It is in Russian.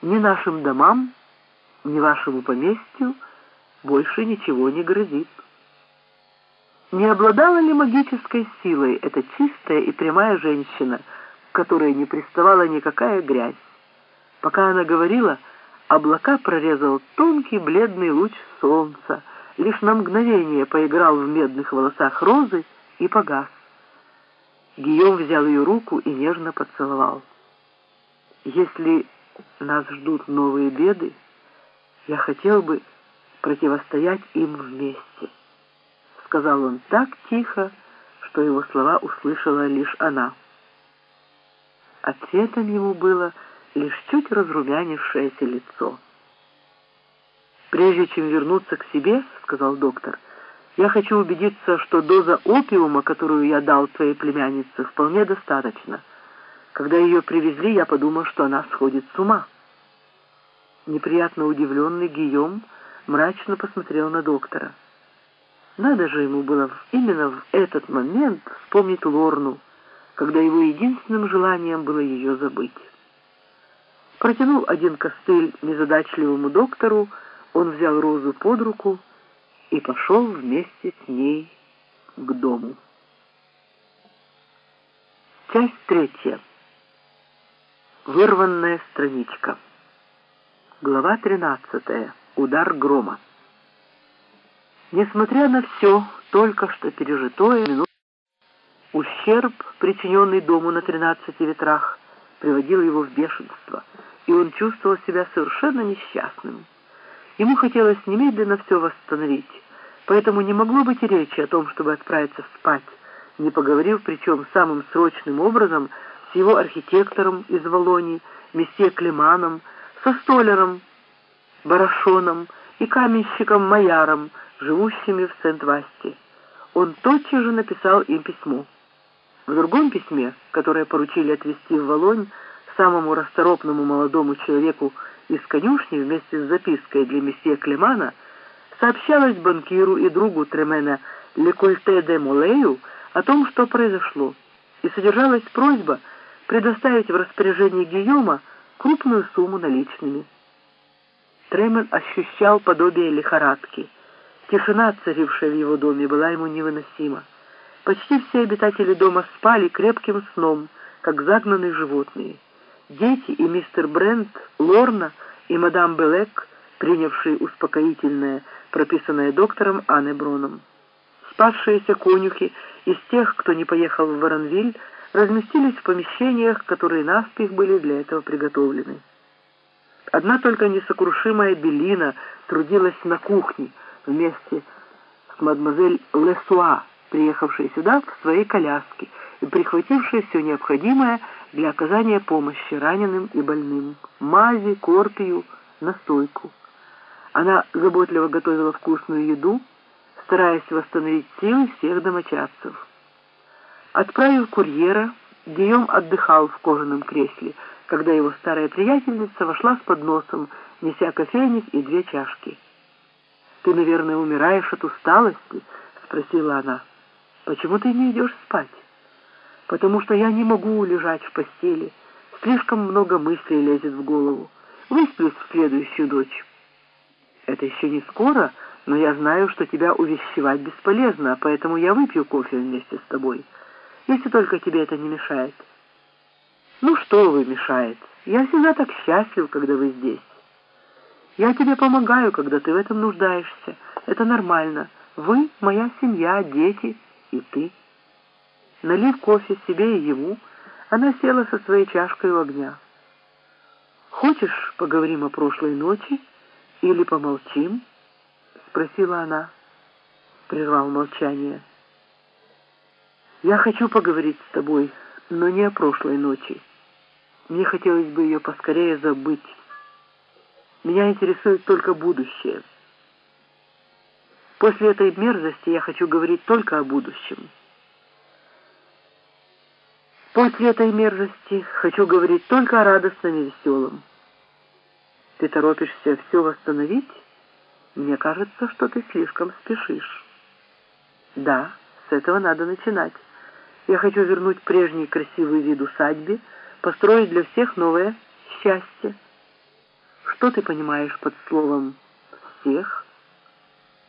Ни нашим домам, ни вашему поместью больше ничего не грозит. Не обладала ли магической силой эта чистая и прямая женщина, к которой не приставала никакая грязь? Пока она говорила, облака прорезал тонкий бледный луч солнца, лишь на мгновение поиграл в медных волосах розы и погас. Гийом взял ее руку и нежно поцеловал. «Если нас ждут новые беды, я хотел бы противостоять им вместе», — сказал он так тихо, что его слова услышала лишь она. Ответом ему было лишь чуть разрумянившееся лицо. «Прежде чем вернуться к себе, — сказал доктор, — я хочу убедиться, что доза опиума, которую я дал твоей племяннице, вполне достаточна. Когда ее привезли, я подумал, что она сходит с ума». Неприятно удивленный Гийом мрачно посмотрел на доктора. Надо же ему было именно в этот момент вспомнить Лорну, когда его единственным желанием было ее забыть. Протянул один костыль незадачливому доктору, он взял Розу под руку и пошел вместе с ней к дому. Часть третья. Вырванная страничка. Глава тринадцатая. Удар грома. Несмотря на все, только что пережитое, ущерб, причиненный дому на тринадцати ветрах, приводил его в бешенство, и он чувствовал себя совершенно несчастным. Ему хотелось немедленно все восстановить, поэтому не могло быть и речи о том, чтобы отправиться спать, не поговорив, причем самым срочным образом, с его архитектором из Волонии, месье Климаном, со столером, барашоном и каменщиком Маяром, живущими в Сент-Васте. Он тотчас же написал им письмо. В другом письме, которое поручили отвезти в Волонь самому расторопному молодому человеку из конюшни вместе с запиской для месье Клемана сообщалось банкиру и другу Тремена Лекольте де Молею о том, что произошло, и содержалась просьба предоставить в распоряжение Гийома крупную сумму наличными. Тремен ощущал подобие лихорадки. Тишина, царившая в его доме, была ему невыносима. Почти все обитатели дома спали крепким сном, как загнанные животные. Дети и мистер Брент, Лорна и мадам Белек, принявшие успокоительное, прописанное доктором Анне Броном. Спасшиеся конюхи из тех, кто не поехал в Воронвиль, разместились в помещениях, которые наспех были для этого приготовлены. Одна только несокрушимая Белина трудилась на кухне вместе с мадемуазель Лесуа, приехавшей сюда в своей коляске и прихватившей все необходимое для оказания помощи раненым и больным. Мази, корпию, настойку. Она заботливо готовила вкусную еду, стараясь восстановить силы всех домочадцев. Отправив курьера, Гийом отдыхал в кожаном кресле, когда его старая приятельница вошла с подносом, неся кофейник и две чашки. «Ты, наверное, умираешь от усталости?» — спросила она. «Почему ты не идешь спать?» потому что я не могу лежать в постели. Слишком много мыслей лезет в голову. Высплюсь в следующую ночь. Это еще не скоро, но я знаю, что тебя увещевать бесполезно, поэтому я выпью кофе вместе с тобой, если только тебе это не мешает. Ну что вы мешает? Я всегда так счастлив, когда вы здесь. Я тебе помогаю, когда ты в этом нуждаешься. Это нормально. Вы — моя семья, дети и ты. Налив кофе себе и ему, она села со своей чашкой у огня. «Хочешь, поговорим о прошлой ночи или помолчим?» — спросила она. Прервал молчание. «Я хочу поговорить с тобой, но не о прошлой ночи. Мне хотелось бы ее поскорее забыть. Меня интересует только будущее. После этой мерзости я хочу говорить только о будущем». После этой мерзости хочу говорить только о радостном и веселом. Ты торопишься все восстановить? Мне кажется, что ты слишком спешишь. Да, с этого надо начинать. Я хочу вернуть прежний красивый вид усадьбе, построить для всех новое счастье. Что ты понимаешь под словом «всех»?